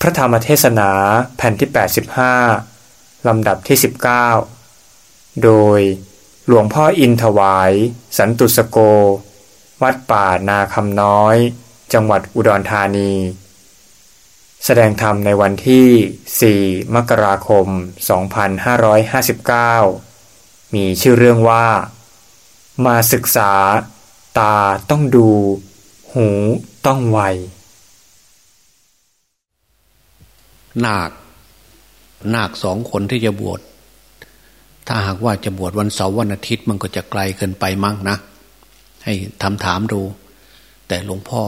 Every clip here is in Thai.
พระธรรมเทศนาแผ่นที่ 85 ลำดับที่ 19 โดยหลวงพ่ออินถวาย สันตุสโก วัดป่านาคำน้อย จังหวัดอุดรธานี แสดงธรรมในวันที่ 4 มกราคม 2559 มีชื่อเรื่องว่า มาศึกษา ตาต้องดู หูต้องไว นาค นาคสองคนที่จะบวชถ้าหากว่าจะบวชวันเสาร์วันอาทิตย์มันก็จะไกลเกินไปมั้งนะ ให้ทำถามดู แต่หลวงพ่อ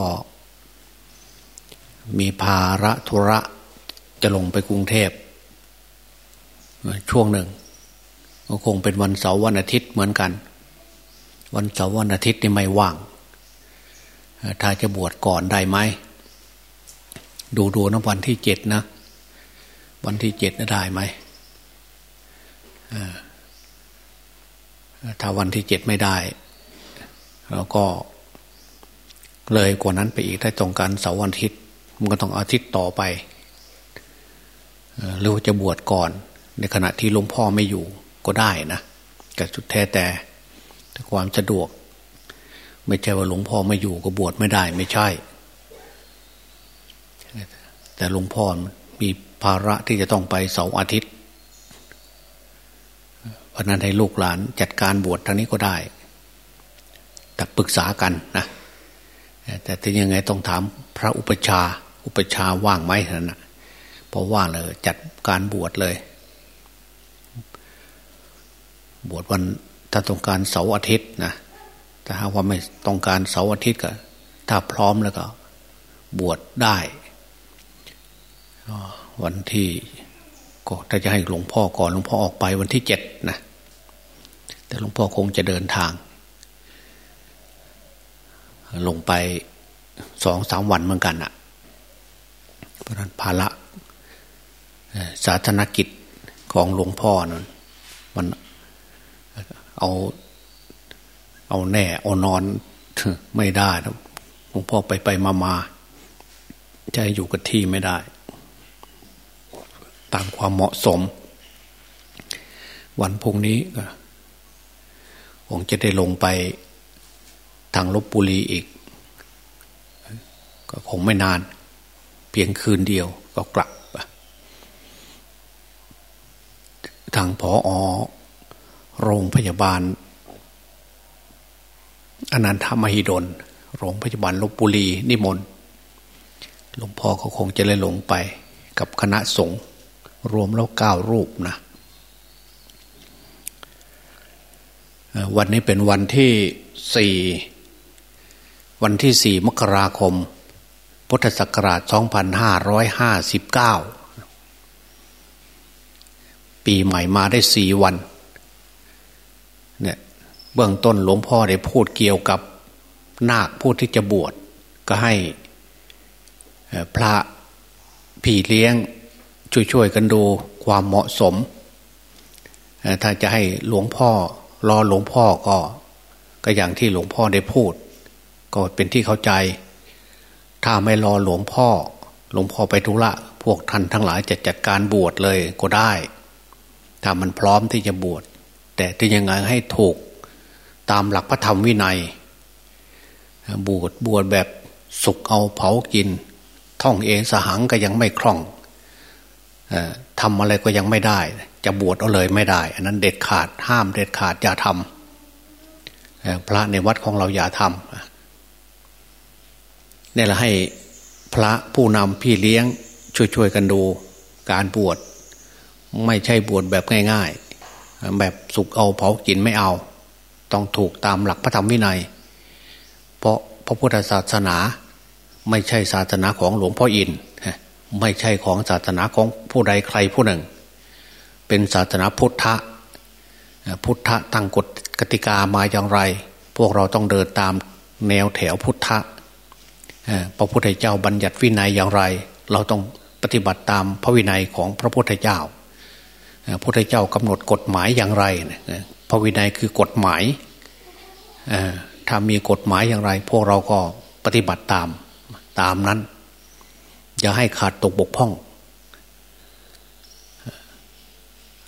มีภาระธุระจะลงไปกรุงเทพ ช่วงหนึ่ง ก็คงเป็นวันเสาร์วันอาทิตย์เหมือนกัน วันเสาร์วันอาทิตย์นี่ไม่ว่าง ถ้าจะบวชก่อนได้ไหมดูดูนะวันที่เจ็ดนะ วันที่เจ็ดได้ไหมถ้าวันที่เจ็ดไม่ได้แล้วก็ เลยกว่านั้นไปอีกถ้าตรงกันเสาร์วันอาทิตย์มันก็ต้องอาทิตย์ต่อไปหรือว่าจะบวชก่อน ในขณะที่หลวงพ่อไม่อยู่ก็ได้นะแต่สุดแท้แต่ความสะดวก ไม่ใช่ว่าหลวงพ่อไม่อยู่ก็บวชไม่ได้ ไม่ใช่ แต่หลวงพ่อ ภาระที่จะต้องไปเสาร์อาทิตย์เพราะนั้นให้ลูกหลานจัดการบวชทางนี้ก็ได้ แต่ปรึกษากันนะแต่ถึงยังไงต้องถามพระอุปชา อุปชาว่างไหมนั่นนะพอว่างเลยจัดการบวชเลย บวชวันถ้าต้องการเสาร์อาทิตย์นะแต่ถ้าว่าไม่ต้องการเสาร์อาทิตย์ก็ถ้าพร้อมแล้วก็ บวชได้ วันที่ก็ถ้าจะให้หลวงพ่อก่อนหลวงพ่อออกไปวันที่เจ็ดนะ แต่หลวงพ่อคงจะเดินทาง ลงไปสองสามวันเหมือนกันอะ่ะ เพราะนั้นภาระสาธารณกิจของหลวงพ่อนั้นมันเอาเอาแน่เอานอนไม่ได้หลวงพ่อไปไปมามาจะอยู่กับที่ไม่ได้ ตามความเหมาะสม วันพุ่งนี้ก็คงจะได้ลงไปทางลบบุรีอีก ก็คงไม่นาน เพียงคืนเดียวก็กลับ ทางพออโรงพยาบาลอนันทมหิดล โรงพยาบาลลบบุรีนิมนต์หลวงพ่อเขาคงจะเลยลงไปกับคณะสงฆ์ รวมแล้วเก้ารูปนะวันนี้เป็นวันที่สี่วันที่สี่มกราคม พุทธศักราช 2559 ปีใหม่มาได้สี่วันเนี่ยเบื้องต้นหลวงพ่อได้พูดเกี่ยวกับนาคผู้ที่จะบวชก็ให้พระพี่เลี้ยง ช่วยๆกันดูความเหมาะสม ถ้าจะให้หลวงพ่อรอหลวงพ่อก็ ก็อย่างที่หลวงพ่อได้พูด ก็เป็นที่เข้าใจ ถ้าไม่รอหลวงพ่อ หลวงพ่อไปธุระพวกท่านทั้งหลายจะจัดการบวชเลยก็ได้ ถ้ามันพร้อมที่จะบวชแต่ที่ยังไงให้ถูกตามหลักพระธรรมวินัย บวชบวชแบบสุกเอาเผากิน ท่องเองสหังก็ยังไม่คล่อง ทำอะไรก็ยังไม่ได้ จะบวชเอาเลยไม่ได้ อันนั้นเด็ดขาดห้ามเด็ดขาดอย่าทำพระในวัดของเราอย่าทำนี่แหละให้พระผู้นำพี่เลี้ยงช่วยๆกันดู การบวชไม่ใช่บวชแบบง่ายๆ แบบสุกเอาเผากินไม่เอา ต้องถูกตามหลักพระธรรมวินัย เพราะพระพุทธศาสนาไม่ใช่ศาสนาของหลวงพ่ออิน ไม่ใช่ของศาสนาของผู้ใดใครผู้หนึ่ง เป็นศาสนาพุทธะพุทธะตั้งกฎกติกามาอย่างไร พวกเราต้องเดินตามแนวแถวพุทธะพระพุทธเจ้าบัญญัติวินัยอย่างไร เราต้องปฏิบัติตามพระวินัยของพระพุทธเจ้าพระพุทธเจ้ากำหนดกฎหมายอย่างไรพระวินัยคือกฎหมายถ้ามีกฎหมายอย่างไร พวกเราก็ปฏิบัติตามตามนั้น อย่าให้ขาดตกบกพร่อง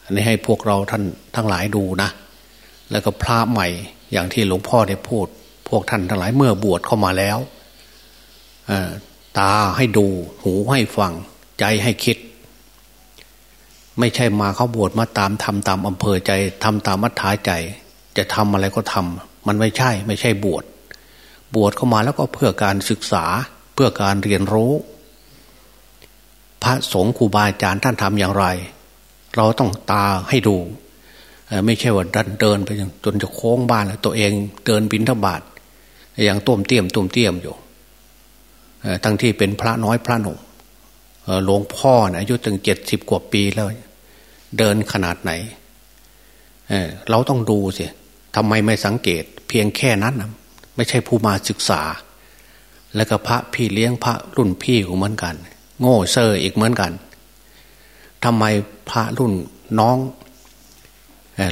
อันนี้ให้พวกเราท่านทั้งหลายดูนะ แล้วก็พระใหม่อย่างที่หลวงพ่อได้พูด พวกท่านทั้งหลายเมื่อบวชเข้ามาแล้วตาให้ดู หูให้ฟัง ใจให้คิด ไม่ใช่มาเขาบวชมาตามทำตามอำเภอใจทำตามมัธยาใจ จะทำอะไรก็ทำมันไม่ใช่ ไม่ใช่บวชบวชเข้ามาแล้วก็เพื่อการศึกษาเพื่อการเรียนรู้ พระสงฆ์ครูบาอาจารย์ท่านทำอย่างไร เราต้องตาให้ดู ไม่ใช่ว่าดันเดินไปจนจะโค้งบ้านแล้วตัวเองเดินบินทบาทอย่างต้มเตี้ยมต้มเตี้ยมอยู่ทั้งที่เป็นพระน้อยพระหนุ่มหลวงพ่อนะอายุถึงเจ็ดสิบกว่าปีแล้ว เดินขนาดไหนเเราต้องดูสิทำไมไม่สังเกต เพียงแค่นั้นนะไม่ใช่ผู้มาศึกษา แล้วก็พระพี่เลี้ยงพระรุ่นพี่ของเหมือนกัน โง่เซอร์อีกเหมือนกันทำไมพระรุ่นน้อง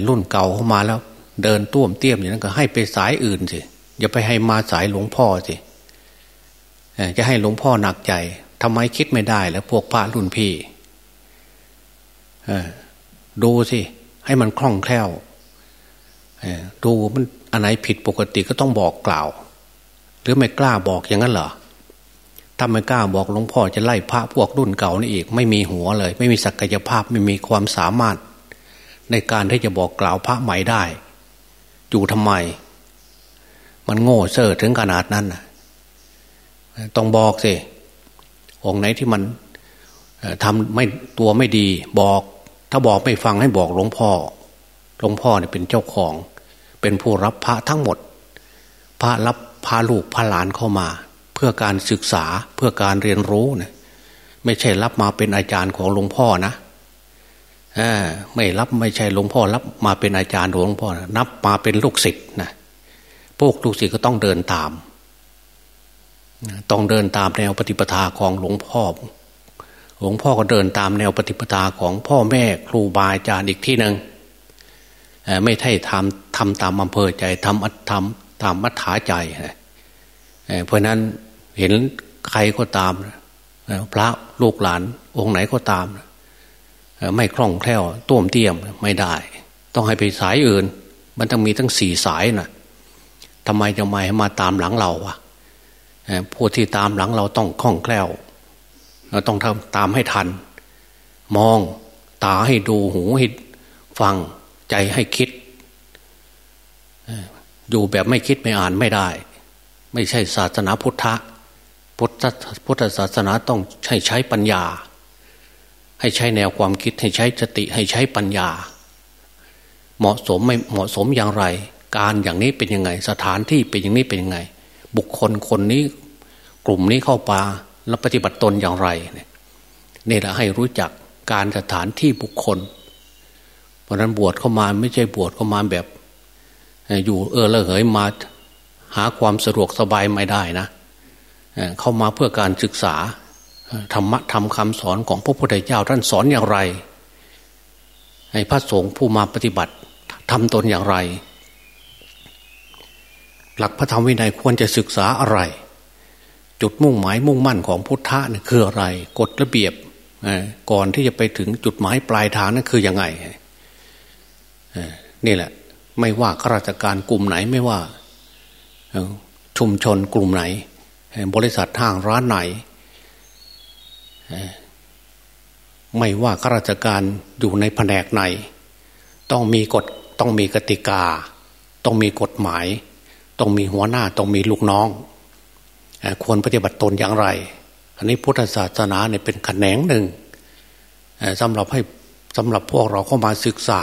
รุ่นเก่าเข้ามาแล้ว เดินต้วมเตี้ยมอย่างนั้นก็ให้ไปสายอื่นสิอย่าไปให้มาสายหลวงพ่อสิจะให้หลวงพ่อหนักใจทำไมคิดไม่ได้แล้วพวกพระรุ่นพี่ดูสิให้มันคล่องแคล่วดูมันอันไหนผิดปกติก็ต้องบอกกล่าว หรือไม่กล้าบอกอย่างนั้นเหรอ ถ้าไม่กล้าบอกหลวงพ่อจะไล่พระพวกรุ่นเก่านี่อีก ไม่มีหัวเลย ไม่มีศักยภาพไม่มีความสามารถ ในการที่จะบอกกล่าวพระใหม่ได้ อยู่ทำไม มันโง่เซ่อถึงขนาดนั้นต้องบอกสิองไหนที่มันทำไม่ตัวไม่ดีบอก ถ้าบอกไม่ฟังให้บอกหลวงพ่อหลวงพ่อเนี่ยเป็นเจ้าของ เป็นผู้รับพระทั้งหมด พระรับพาลูกพาหลานเข้ามา พื่อการศึกษาเพื่อการเรียนรู้เนี่ยไม่ใช่รับมาเป็นอาจารย์ของหลวงพ่อนะไม่รับไม่ใช่หลวงพ่อรับมาเป็นอาจารย์หลวงพ่อนะนับมาเป็นลูกศิษย์นะพวกลูกศิษย์ก็ต้องเดินตาม ต้องเดินตามแนวปฏิปทาของหลวงพ่อ หลวงพ่อก็เดินตามแนวปฏิปทาของพ่อแม่ครูบาอาจารย์อีกที่หนึ่งไม่ใช่ทำทำตามอำเภอใจทำอัตทำตามมัธยาใจ เพราะนั้น เห็นใครก็ตามพระลูกหลานองค์ไหนก็ตาม ไม่คล่องแคล่วต้วมเตี้ยมไม่ได้ ต้องให้ไปสายอื่น มันต้องมีทั้งสี่สายนะ่ะทำไมจะไม่มาตามหลังเราวะผู้ที่ตามหลังเราต้องคล่องแคล่วเราต้องทำตามให้ทัน มองตาให้ดูหูให้ฟังใจให้คิด อยู่แบบไม่คิดไม่อ่านไม่ได้ ไม่ใช่ศาสนาพุทธะ พุทธพุทธศาสนาต้องใช้ใช้ปัญญา ให้ใช้แนวความคิดให้ใช้สติให้ใช้ปัญญา เหมาะสมไม่เหมาะสมอย่างไร การอย่างนี้เป็นยังไง สถานที่เป็นอย่างนี้เป็นยังไง บุคคลคนนี้กลุ่มนี้เข้าป่าแล้วปฏิบัติตนอย่างไรเนี่แหละให้รู้จักการสถานที่บุคคล เพราะนั้นบวชเข้ามาไม่ใช่บวชเข้ามาแบบ อยู่เออละเหยมาหาความสะดวกสบายไม่ได้นะ เข้ามาเพื่อการศึกษาธรรมะทำคำสอนของพระพุทธเจ้าท่านสอนอย่างไร ให้พระสงฆ์ผู้มาปฏิบัติทำตนอย่างไร หลักพระธรรมวินัยควรจะศึกษาอะไร จุดมุ่งหมายมุ่งมั่นของพุทธะนี่คืออะไร กฎระเบียบก่อนที่จะไปถึงจุดหมายปลายทางนั่นคือยังไงนี่แหละ ไม่ว่าข้าราชการกลุ่มไหนไม่ว่า ชุมชนกลุ่มไหน บริษัททางร้านไหน ไม่ว่าข้าราชการอยู่ในแผนกไหน ต้องมีกฎต้องมีกติกา ต้องมีกฎหมาย ต้องมีหัวหน้าต้องมีลูกน้อง ควรปฏิบัติตนอย่างไร อันนี้พุทธศาสนาเนี่ยเป็นแขนงหนึ่งสำหรับให้สำหรับพวกเราเข้ามาศึกษา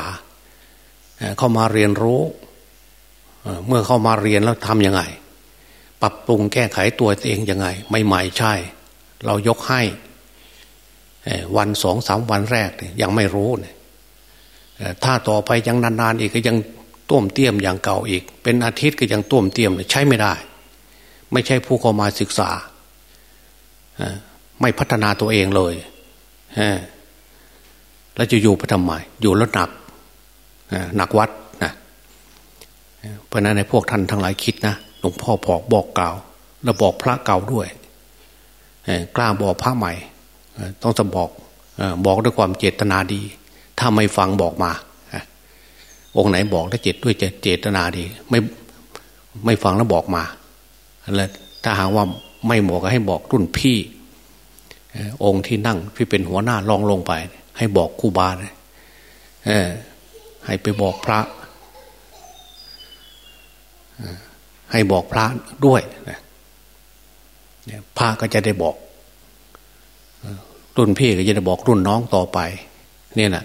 เข้ามาเรียนรู้ เมื่อเข้ามาเรียนแล้วทำยังไง ปรับปรุงแก้ไขตัวเองยังไง ไม่ใหม่ใช่ เรายกให้วันสองสามวันแรกยังไม่รู้เนี่ยถ้าต่อไปยังนานๆอีกก็ยังต้มเตี้ยมอย่างเก่าอีก เป็นอาทิตย์ก็ยังต้มเตี้ยมใช้ไม่ได้ ไม่ใช่ผู้เข้ามาศึกษาไม่พัฒนาตัวเองเลยแล้วจะอยู่ไปทำไมอยู่แล้วหนักหนักวัดนะเพราะนั้นในพวกท่านทั้งหลายคิดนะ หลวงพ่อบอกบอกกล่าว แล้วบอกพระเก่าด้วยกล้าบอกพระใหม่ต้องจะบอกบอกด้วยความเจตนาดี ถ้าไม่ฟังบอกมาองค์ไหนบอกแล้วเจตด้วยเจตนาดี ไม่ไม่ฟังแล้วบอกมาแล้วถ้าหากว่าไม่บอกก็ให้บอกรุ่นพี่องค์ที่นั่งที่เป็นหัวหน้าลองลงไป ให้บอกครูบาเให้ไปบอกพระ ให้บอกพระด้วยพระก็จะได้บอก รุ่นพี่ก็จะได้บอกรุ่นน้องต่อไป เนี่ยนะ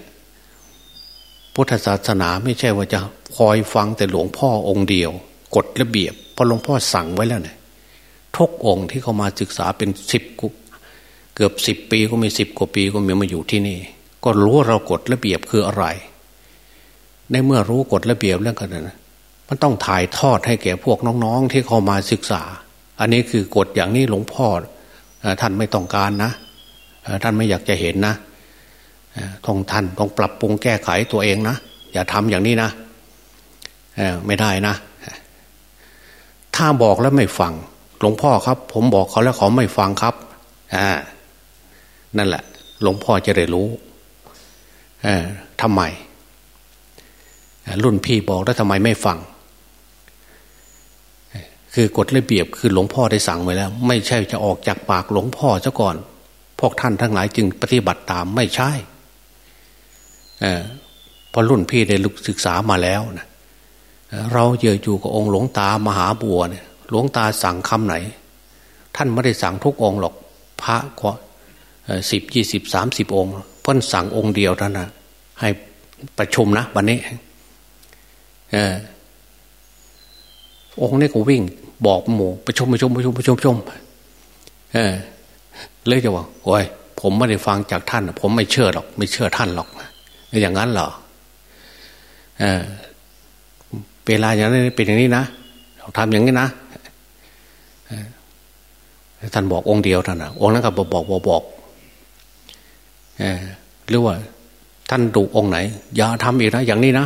พุทธศาสนาไม่ใช่ว่าจะคอยฟังแต่หลวงพ่อองค์เดียว กฎระเบียบพอหลวงพ่อสั่งไว้แล้วเนี่ยทุกองค์ที่เขามาศึกษาเป็นสิบเกือบสิบปีก็มีสิบกว่าปีก็มีมาอยู่ที่นี่ ก็รู้เรากฎระเบียบคืออะไร ในเมื่อรู้กฎระเบียบเรื่องกันนะ มันต้องถ่ายทอดให้แก่พวกน้องๆ ที่เขามาศึกษา อันนี้คือกฎอย่างนี้หลวงพ่อท่านไม่ต้องการนะท่านไม่อยากจะเห็นนะต้องท่านต้องปรับปรุงแก้ไขตัวเองนะ อย่าทำอย่างนี้นะไม่ได้นะ ถ้าบอกแล้วไม่ฟัง หลวงพ่อครับ ผมบอกเขาแล้วเขาไม่ฟังครับนั่นแหละ หลวงพ่อจะได้รู้ทำไมรุ่นพี่บอกแล้วทำไมไม่ฟัง คือกฎระเบียบคือหลวงพ่อได้สั่งไว้แล้ว ไม่ใช่จะออกจากปากหลวงพ่อซะก่อน พวกท่านทั้งหลายจึงปฏิบัติตามไม่ใช่เพราะรุ่นพี่ได้ศึกษามาแล้วนะเราเยออยู่กับองค์หลวงตามหาบัวเนี่ยหลวงตาสั่งคำไหน ท่านไม่ได้สั่งทุกองค์หรอก พระก็สิบยี่สิบสามสิบองค์เพิ่นสั่งองค์เดียวท่านนะให้ประชุมนะวันนี้ องค์นี้ก็วิ่ง บอกหมู่ประชุมประชุมประชุมประชุมประชุมเออเลยจะว่าโอ้ยผมไม่ได้ฟังจากท่าน ผมไม่เชื่อหรอก ไม่เชื่อท่านหรอกอย่างนั้นเหรอเออเวลาอย่างนี้เป็นอย่างนี้นะทำอย่างนี้นะท่านบอกองค์เดียวท่านนะองค์นั้นก็บอกบอกบอกบอกหรือว่า ท่านดุองค์ไหน อย่าทำอีกนะอย่างนี้นะ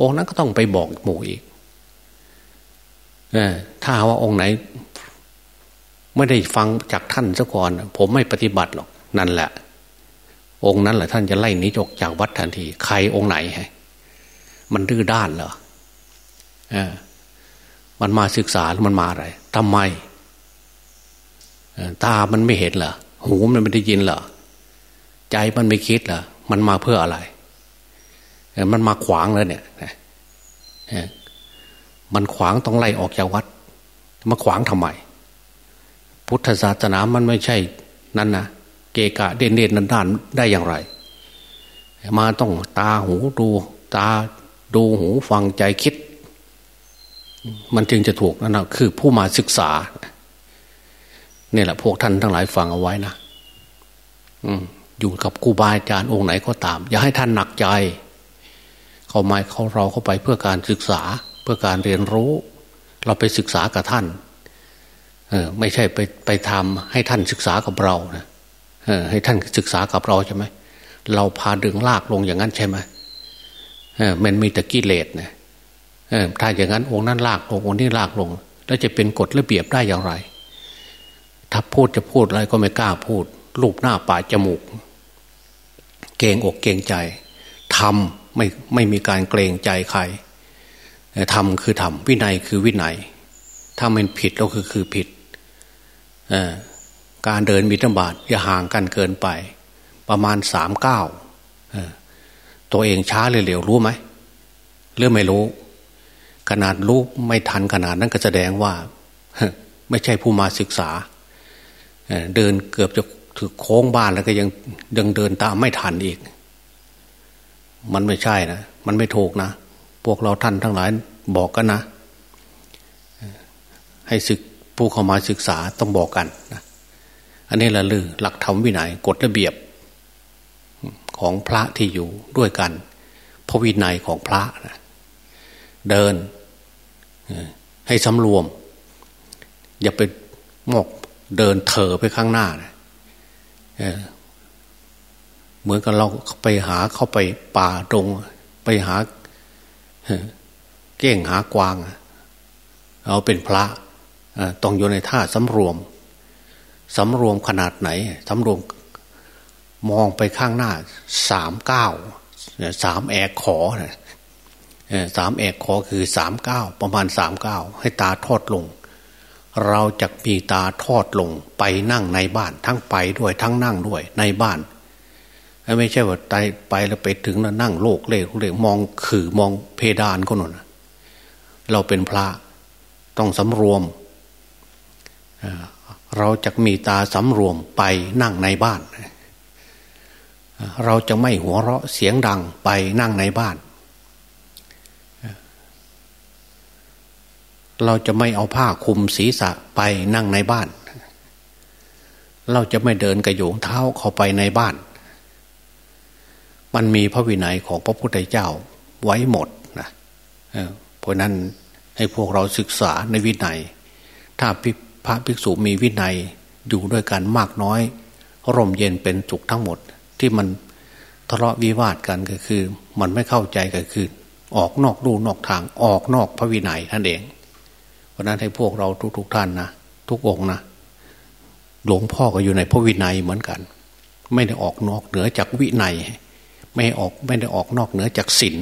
องค์นั้นก็ต้องไปบอกหมู่อีก ถ้าว่าองค์ไหน ไม่ได้ฟังจากท่านซะก่อน ผมไม่ปฏิบัติหรอกนั่นแหละ องค์นั้นแหละท่านจะไล่นิจกจากวัดทันที ใครองค์ไหนมันดื้อด้านเหรอมันมาศึกษาแล้วมันมาอะไรทำไมตามันไม่เห็นเหรอหูมันไม่ได้ยินเหรอใจมันไม่คิดเหรอมันมาเพื่ออะไร มันมาขวางแล้วเนี่ย มันขวางต้องไล่ออกจากวัดมาขวางทำไม พุทธศาสนามันไม่ใช่นั่นนะเกกะเด่นเด่นนันด้านได้อย่างไร มาต้องตาหูดู ตาดูหูฟังใจคิด มันจึงจะถูกนั่นนะคือผู้มาศึกษาเนี่แหละพวกท่านทั้งหลายฟังเอาไว้นะอืมอยู่กับครูบาอาจารย์องค์ไหนก็ตาม อย่าให้ท่านหนักใจ เขามาเขาเราเข้าไปเพื่อการศึกษา เพื่อการเรียนรู้ เราไปศึกษากับท่านเออไม่ใช่ไปไปทำให้ท่านศึกษากับเรานะเออให้ท่านศึกษากับเราใช่ไหมเราพาดึงลากลงอย่างนั้นใช่ไหมเออมันมีแต่กิเลสนะเออถ้าอย่างนั้นองค์นั้นลากลงองค์นี้ลากลง แล้วจะเป็นกฎระเบียบได้อย่างไร ถ้าพูดจะพูดอะไรก็ไม่กล้าพูด รูปหน้าป่าจมูก เกรงอกเกรงใจทำไม่ไม่มีการเกรงใจใคร ทำคือทำวินัยคือวินัย ถ้ามันผิดก็คือคือผิดการเดินมิตรบาทอย่าห่างกันเกินไป ประมาณสามเก้าตัวเองช้าเร็วๆรู้ไหมเรื่องไม่รู้ ขนาดรู้ไม่ทันขนาดนั้นก็แสดงว่า ไม่ใช่ผู้มาศึกษาเดินเกือบจะถึงโค้งบ้านแล้วก็ยังยังเดินตามไม่ทันอีก มันไม่ใช่นะ มันไม่ถูกนะ พวกเราท่านทั้งหลายบอกกันนะ ให้ศึกผู้เข้ามาศึกษาต้องบอกกันนะอันนี้ละลือหลักธรรมวินัยกฎระเบียบของพระที่อยู่ด้วยกันพระวินัยของพระนะเดินให้สำรวม อย่าไปมอกเดินเถอไปข้างหน้านะเหมือนกับเราไปหาเข้าไปป่าตรง ไปหา เก้งหากวาง เอาเป็นพระต้องอยู่ในท่าสำรวมสำรวมขนาดไหนสำรวมมองไปข้างหน้าสามเก้าสามแอกขอสามแอกขอคือสามเก้าประมาณสามเก้าให้ตาทอดลง เราจะมีตาทอดลงไปนั่งในบ้านทั้งไปด้วยทั้งนั่งด้วยในบ้าน ไม่ใช่ว่าไปไปแล้วไปถึงแล้วนั่งโลกเล่เล่มองขื่อมองเพดานก็นนเราเป็นพระต้องสำรวม เราจะมีตาสำรวมไปนั่งในบ้าน เราจะไม่หัวเราะเสียงดังไปนั่งในบ้าน เราจะไม่เอาผ้าคลุมศีรษะไปนั่งในบ้าน เราจะไม่เดินกระโยงเท้าเข้าไปในบ้าน มันมีพระวินัยของพระพุทธเจ้าไว้หมดนะเพราะนั้นให้พวกเราศึกษาในวินัย ถ้าพระภิกษุมีวินัยอยู่ด้วยกันมากน้อย ร่มเย็นเป็นจุกทั้งหมด ที่มันทะเลาะวิวาทกันก็คือ มันไม่เข้าใจก็คือ ออกนอกรูนอกทางออกนอกพระวินัยท่านเองเพราะนั้นให้พวกเราทุกๆทท่านนะทุกองนะหลวงพ่อก็อยู่ในพระวินัยเหมือนกัน ไม่ได้ออกนอกเหนือจากวินัย ไม่ออกไม่ได้ออกนอกเหนือจากศีล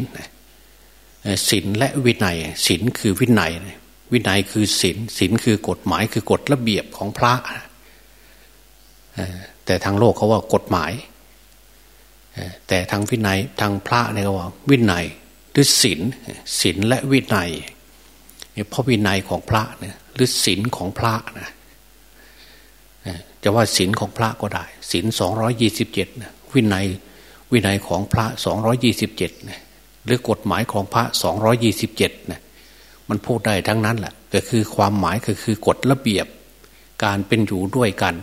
ศีลและวินัยศีลคือวินัย วินัยคือศีลศีลคือกฎหมายคือกฎระเบียบของพระแต่ทางโลกเขาว่ากฎหมาย แต่ทางวินัยทางพระเนี่ยเขาว่าวินัยหรือศีลศีลและวินัยเพราะวินัยของพระเนี่ยหรือศีลของพระนะจะว่าศีลของพระก็ได้ศีลสองร้อยี่สิบเจ็ดวินัย วินัยของพระสองร้อยี่สิบเจ็ดหรือกฎหมายของพระสองร้อยี่สิบเจ็ดนะมันพูดได้ทั้งนั้นแหละก็คือความหมายก็คือกฎระเบียบ การเป็นอยู่ด้วยกัน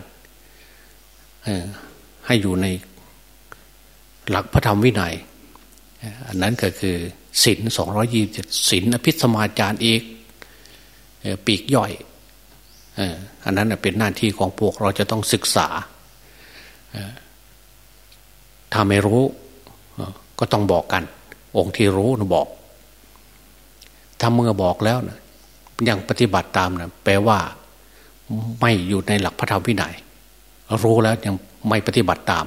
ให้อยู่ในหลักพระธรรมวินัย อันนั้นก็คือศินสองร้อยี่สิบศินอภิสมาจารย์เอกปีกย่อยอันนั้นเป็นหน้าที่ของพวกเราจะต้องศึกษา ถ้าไม่รู้ก็ต้องบอกกัน องค์ที่รู้นะบอก ถ้าเมื่อบอกแล้วนะยังปฏิบัติตามนะแปลว่าไม่อยู่ในหลักพระธรรมวินัยรู้แล้วยังไม่ปฏิบัติตาม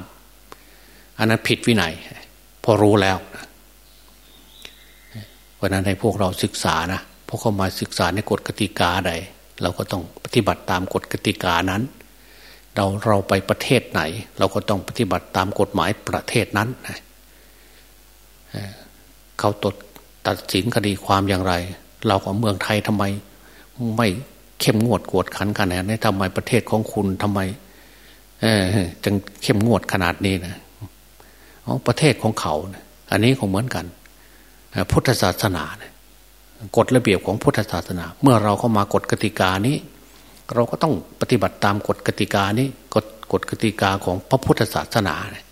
อันนั้นผิดวินัย พอรู้แล้วนะเพราะนั้นให้พวกเราศึกษานะพวกเขามาศึกษาในกฎกติกาใด เราก็ต้องปฏิบัติตามกฎกติกานั้น เราเราไปประเทศไหน เราก็ต้องปฏิบัติตามกฎหมายประเทศนั้นเขาตดตัดสินคดีความอย่างไร เราของเมืองไทยทำไม ไม่เข้มงวดกวดขันขนาดนี้ทำไมประเทศของคุณทำไมจึงเข้มงวดขนาดนี้นะประเทศของเขาอันนี้คงเหมือนกันพุทธศาสนากฎระเบียบของพุทธศาสนา เมื่อเราเข้ามากฎกติกานี้ เราก็ต้องปฏิบัติตามกฎกติกานี้กฎกฎกติกาของพระพุทธศาสนาเนี่ย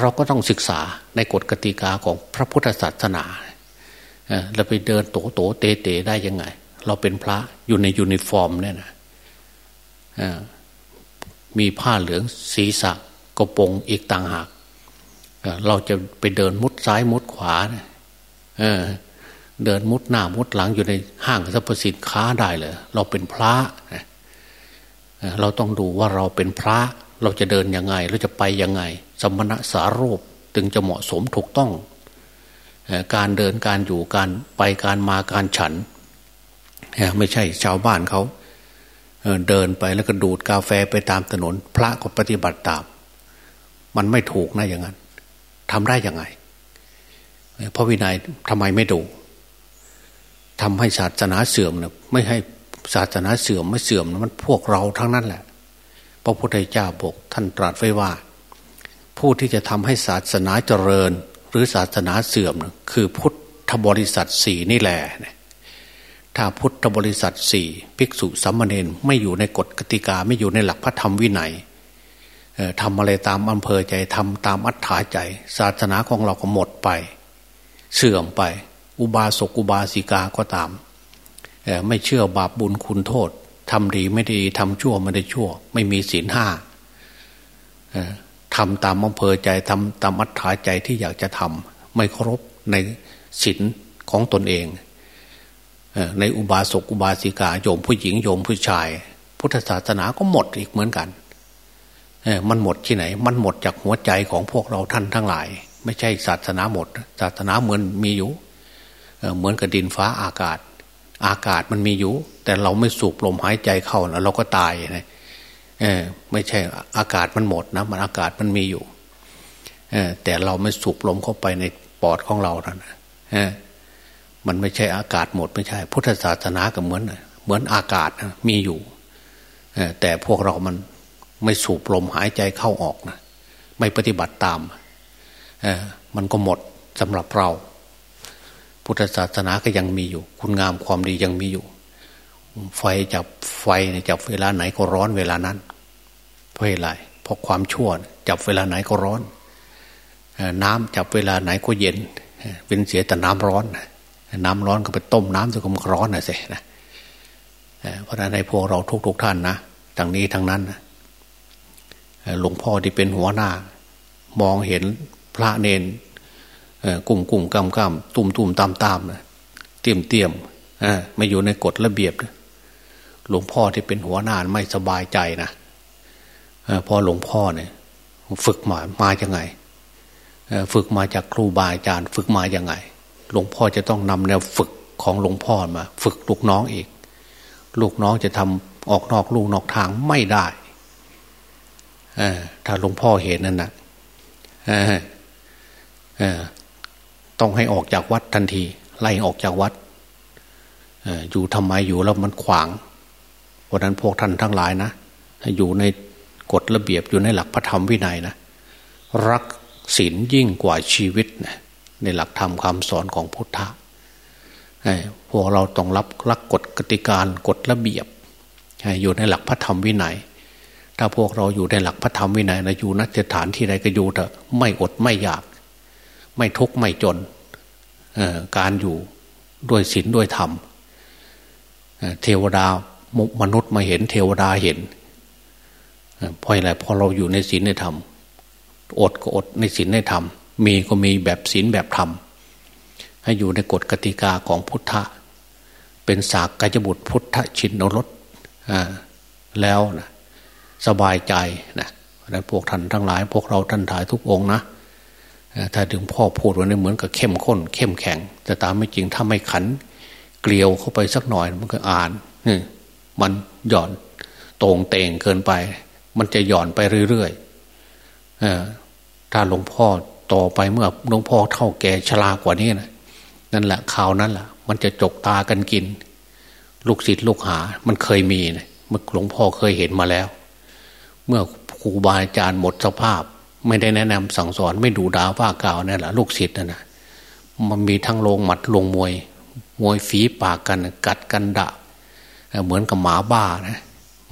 เราก็ต้องศึกษาในกฎกติกาของพระพุทธศาสนาเราไปเดินโต๋โต๋เต๋เต๋ได้ยังไง เราเป็นพระอยู่ในยูนิฟอร์มเนี่ยนะมีผ้าเหลืองศีรษะกระโปรงอีกต่างหาก เราจะไปเดินมุดซ้ายมุดขวาเเดินมุดหน้ามุดหลังอยู่ในห้างสรรพสินค้าได้เลย เราเป็นพระเราต้องดูว่าเราเป็นพระ เราจะเดินยังไง เราจะไปยังไง สมณะสารูปถึงจะเหมาะสมถูกต้อง การเดินการอยู่การไปการมาการฉัน ไม่ใช่ชาวบ้านเขาเดินไปแล้วก็ดูดกาแฟไปตามถนน พระก็ปฏิบัติตาม มันไม่ถูกนะอย่างนั้นทำได้ยังไงพระวินัยทำไมไม่ดู ทำให้ศาสนาเสื่อมนะไม่ให้ศาสนาเสื่อมไม่เสื่อมนะมันพวกเราทั้งนั้นแหละ พระพุทธเจ้าบอกท่านตรัสไว้ว่า ผู้ที่จะทำให้ศาสนาเจริญ หรือศาสนาเสื่อมคือพุทธบริษัทสี่นี่แหละถ้าพุทธบริษัทสี่ภิกษุสัมมาเนนไม่อยู่ในกฎกติกาไม่อยู่ในหลักพระธรรมวินัยทำอะไรตามอำเภอใจทำตามอัธยาใจ ศาสนาของเราก็หมดไป เสื่อมไป อุบาสกอุบาสิกาก็ตาม ไม่เชื่อบาปบุญคุณโทษทำดีไม่ดีทำชั่วไม่ได้ชั่ว ไม่มีศีลห้าทำตามอำเภอใจทำตามอัธยาใจที่อยากจะทำไม่ครบในศีลของตนเอง ในอุบาสกอุบาสิกาโยมผู้หญิงโยมผู้ชาย พุทธศาสนาก็หมดอีกเหมือนกันมันหมดที่ไหน มันหมดจากหัวใจของพวกเราท่านทั้งหลาย ไม่ใช่ศาสนาหมด ศาสนาเหมือนมีอยู่ เหมือนกับดินฟ้าอากาศ อากาศมันมีอยู่ แต่เราไม่สูบลมหายใจเข้าแล้วเราก็ตายนะเออไม่ใช่อากาศมันหมดนะมันอากาศมันมีอยู่เออแต่เราไม่สูบลมเข้าไปในปอดของเรานะเออมันไม่ใช่อากาศหมดไม่ใช่ พุทธศาสนาก็เหมือนเหมือนอากาศนะมีอยู่แต่พวกเรามันไม่สูบลมหายใจเข้าออกนะไม่ปฏิบัติตามมันก็หมดสำหรับเรา พุทธศาสนาก็ยังมีอยู่ คุณงามความดียังมีอยู่ ไฟจับไฟจับเวลาไหนก็ร้อนเวลานั้น เพราะอะไรเพราะความชั่ว จับเวลาไหนก็ร้อน น้ำจับเวลาไหนก็เย็นเป็นเสียแต่น้ำร้อน น้ำร้อนก็ไปต้มน้ำจนมันร้อนนะสินะเพราะนั้นในพวกเราทุกๆทท่านนะทางนี้ทางนั้นหลวงพ่อที่เป็นหัวหน้า มองเห็นพระเนน กลุ่มกลุ่มกำกำตุ่มตุ่มตามตามเตรียมเตรียมไม่อยู่ในกฎระเบียบหลวงพ่อที่เป็นหัวหน้าไม่สบายใจนะพอหลวงพ่อเนี่ย ฝึกมามาอย่างไงฝึกมาจากครูบาอาจารย์ ฝึกมาอย่างไง หลวงพ่อจะต้องนำแนวฝึกของหลวงพ่อมา ฝึกลูกน้องอีก ลูกน้องจะทำออกนอกลูกนอกทางไม่ได้ถ้าหลวงพ่อเห็นนั่นนะ ต้องให้ออกจากวัดทันที ไล่ออกจากวัดอยู่ทำไมอยู่แล้วมันขวางเพราะนั้นพวกท่านทั้งหลายนะ อยู่ในกฎระเบียบอยู่ในหลักพระธรรมวินัยนะ รักศีลยิ่งกว่าชีวิตนะในหลักธรรมคำสอนของพุทธะพวกเราต้องรับรักกฎกติกากฎระเบียบ อยู่ในหลักพระธรรมวินัย ถ้าพวกเราอยู่ในหลักพระธรรมวินัยนะอยู่นักฐานที่ใดก็อยู่เถอะไม่อดไม่อยาก ไม่ทุกข์ไม่จนการอยู่ด้วยศีลด้วยธรรมเทวดามนุษย์มาเห็นเทวดาเห็นเพราะอะไรพอเราอยู่ในศีลในธรรมอดก็อดในศีลในธรรม มีก็มีแบบศีลแบบธรรม ให้อยู่ในกฎกติกาของพุทธะ เป็นสากกายบุตรพุทธชินนรสแล้วนะสบายใจนะนั้นพวกท่านทั้งหลาย พวกเราท่านถ่ายทุกองนะ ถ้าถึงพ่อพูดวันนี้เหมือนกับเข้มข้น เข้มแข็ง แต่ตามไม่จริงถ้าไม่ขัน เกลียวเข้าไปสักหน่อยมันก็อ่านนี่มันหย่อนตรงเตงเกินไป มันจะหย่อนไปเรื่อยๆถ้าหลวงพ่อต่อไปเมื่อหลวงพ่อเท่าแก่ชรากว่านี้นะนั่นแหละข่าวนั้นแหละมันจะจกตากันกิน ลูกศิษย์ลูกหา มันเคยมีนะเมื่อหลวงพ่อเคยเห็นมาแล้ว เมื่อครูบาอาจารย์หมดสภาพ ไม่ได้แนะนำสั่งสอนไม่ดูดาว่ากล่าวนั่นแหละลูกศิษย์นั่นนะมันมีทั้งลงหมัดลงมวย มวยฝีปากกัน กัดกันดะเหมือนกับหมาบ้านะ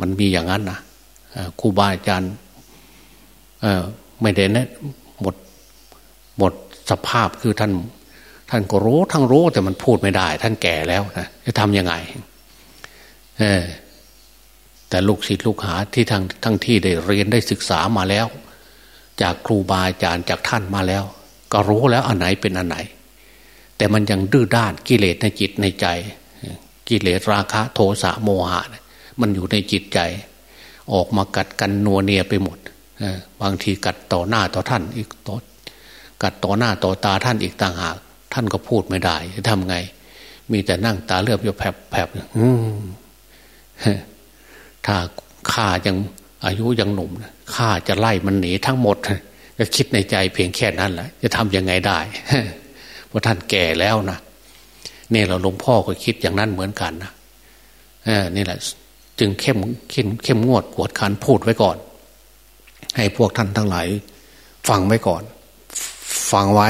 มันมีอย่างนั้นนะครูบาอาจารย์ไม่ได้นะหมดหมดสภาพคือท่าน ท่านก็รู้ทั้งรู้แต่มันพูดไม่ได้ ท่านแก่แล้วนะจะทำยังไงแต่ลูกศิษย์ลูกหาที่ทั้งทั้งที่ได้เรียนได้ศึกษามาแล้ว จากครูบาอาจารย์จากท่านมาแล้ว ก็รู้แล้วอันไหนเป็นอันไหน แต่มันยังดื้อด้านกิเลสในจิตในใจ กิเลสราคะโทสะโมหะ มันอยู่ในจิตใจ ออกมากัดกันนัวเนียไปหมดบางทีกัดต่อหน้าต่อท่านอีกต่อกัดต่อหน้าต่อตาท่านอีกต่างหาก ท่านก็พูดไม่ได้จะทำไง มีแต่นั่งตาเลือบอยู่แผลบแผลบถ้าข้ายัง อายุยังหนุ่มข้าจะไล่มันหนีทั้งหมดจะคิดในใจเพียงแค่นั้นแหละจะทำยังไงได้เพราะท่านแก่แล้วนะเนี่ยเราหลวงพ่อก็คิดอย่างนั้นเหมือนกันนะนี่แหละ จึงเข้มเข้มเข้มงวดกวดขันพูดไว้ก่อน ให้พวกท่านทั้งหลาย ฟังไว้ก่อน ฟังไว้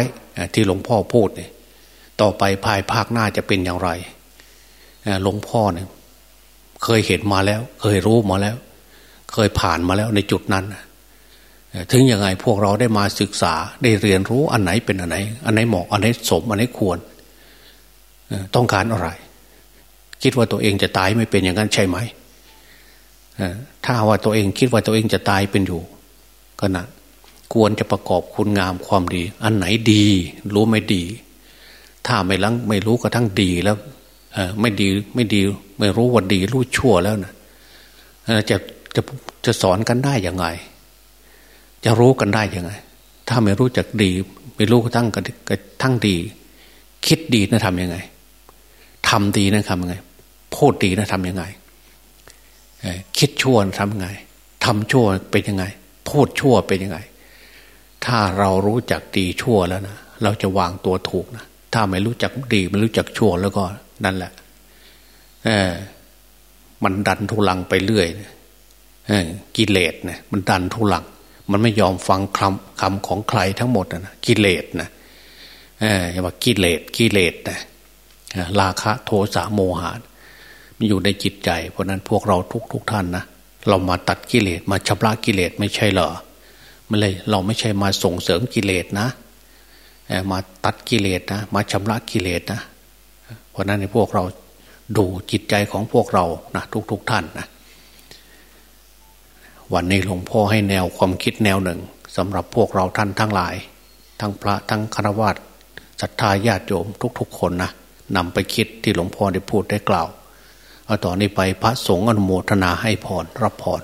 ที่หลวงพ่อพูดเนี่ยต่อไปภายภาคหน้าจะเป็นอย่างไรหลวงพ่อเนี่ยเคยเห็นมาแล้ว เคยรู้มาแล้ว เคยผ่านมาแล้วในจุดนั้น ถึงยังไงพวกเราได้มาศึกษาได้เรียนรู้อันไหนเป็นอันไหน อันไหนเหมาะอันไหนสม อันไหนควร ต้องการอะไร คิดว่าตัวเองจะตายไม่เป็นอย่างนั้นใช่ไหมถ้าว่าตัวเองคิดว่าตัวเองจะตายเป็นอยู่ก็นะควรจะประกอบคุณงามความดี อันไหนดี รู้ไม่ดี ถ้าไม่ลังไม่รู้กระทั่งดีแล้วไม่ดีไม่ดี ไม่รู้ว่าดีรู้ชั่วแล้วนะจะ จะจะสอนกันได้ยังไง จะรู้กันได้ยังไง ถ้าไม่รู้จักดี ไม่รู้กระทั่งกระทั่งดี คิดดีนะทำยังไงทำดีนะทำยังไงพูดดีนะทำยังไงคิดชั่วทำยังไงทำชั่วเป็นยังไง พูดชั่วเป็นยังไง ถ้าเรารู้จักดีชั่วแล้วนะเราจะวางตัวถูกนะถ้าไม่รู้จักดีไม่รู้จักชั่วแล้วก็นั่นแหละ เออมันดันทุลังไปเรื่อย กิเลสนะมันดันทุลัง มันไม่ยอมฟังคำคำของใครทั้งหมดนะกิเลสนะเออว่ากิเลสกิเลสนะราคะโทสะโมหะมันอยู่ในจิตใจ เพราะนั้นพวกเราทุกทุกท่านนะเรามาตัดกิเลสมาชำระกิเลสไม่ใช่เหรอมันเลยเราไม่ใช่มาส่งเสริมกิเลสนะมาตัดกิเลสนะมาชำระกิเลสนะ เพราะนั้นในพวกเราดูจิตใจของพวกเรานะทุกๆทท่านนะ วันนี้หลวงพ่อให้แนวความคิดแนวหนึ่งสำหรับพวกเราท่านทั้งหลาย ทั้งพระทั้งคณวาสศรัทธาญาติโยมทุก ๆ คนนะนำไปคิดที่หลวงพ่อได้พูดได้กล่าวเอาต่อนนี้ไปพระสงฆ์อนุโมทนาให้พรรับพร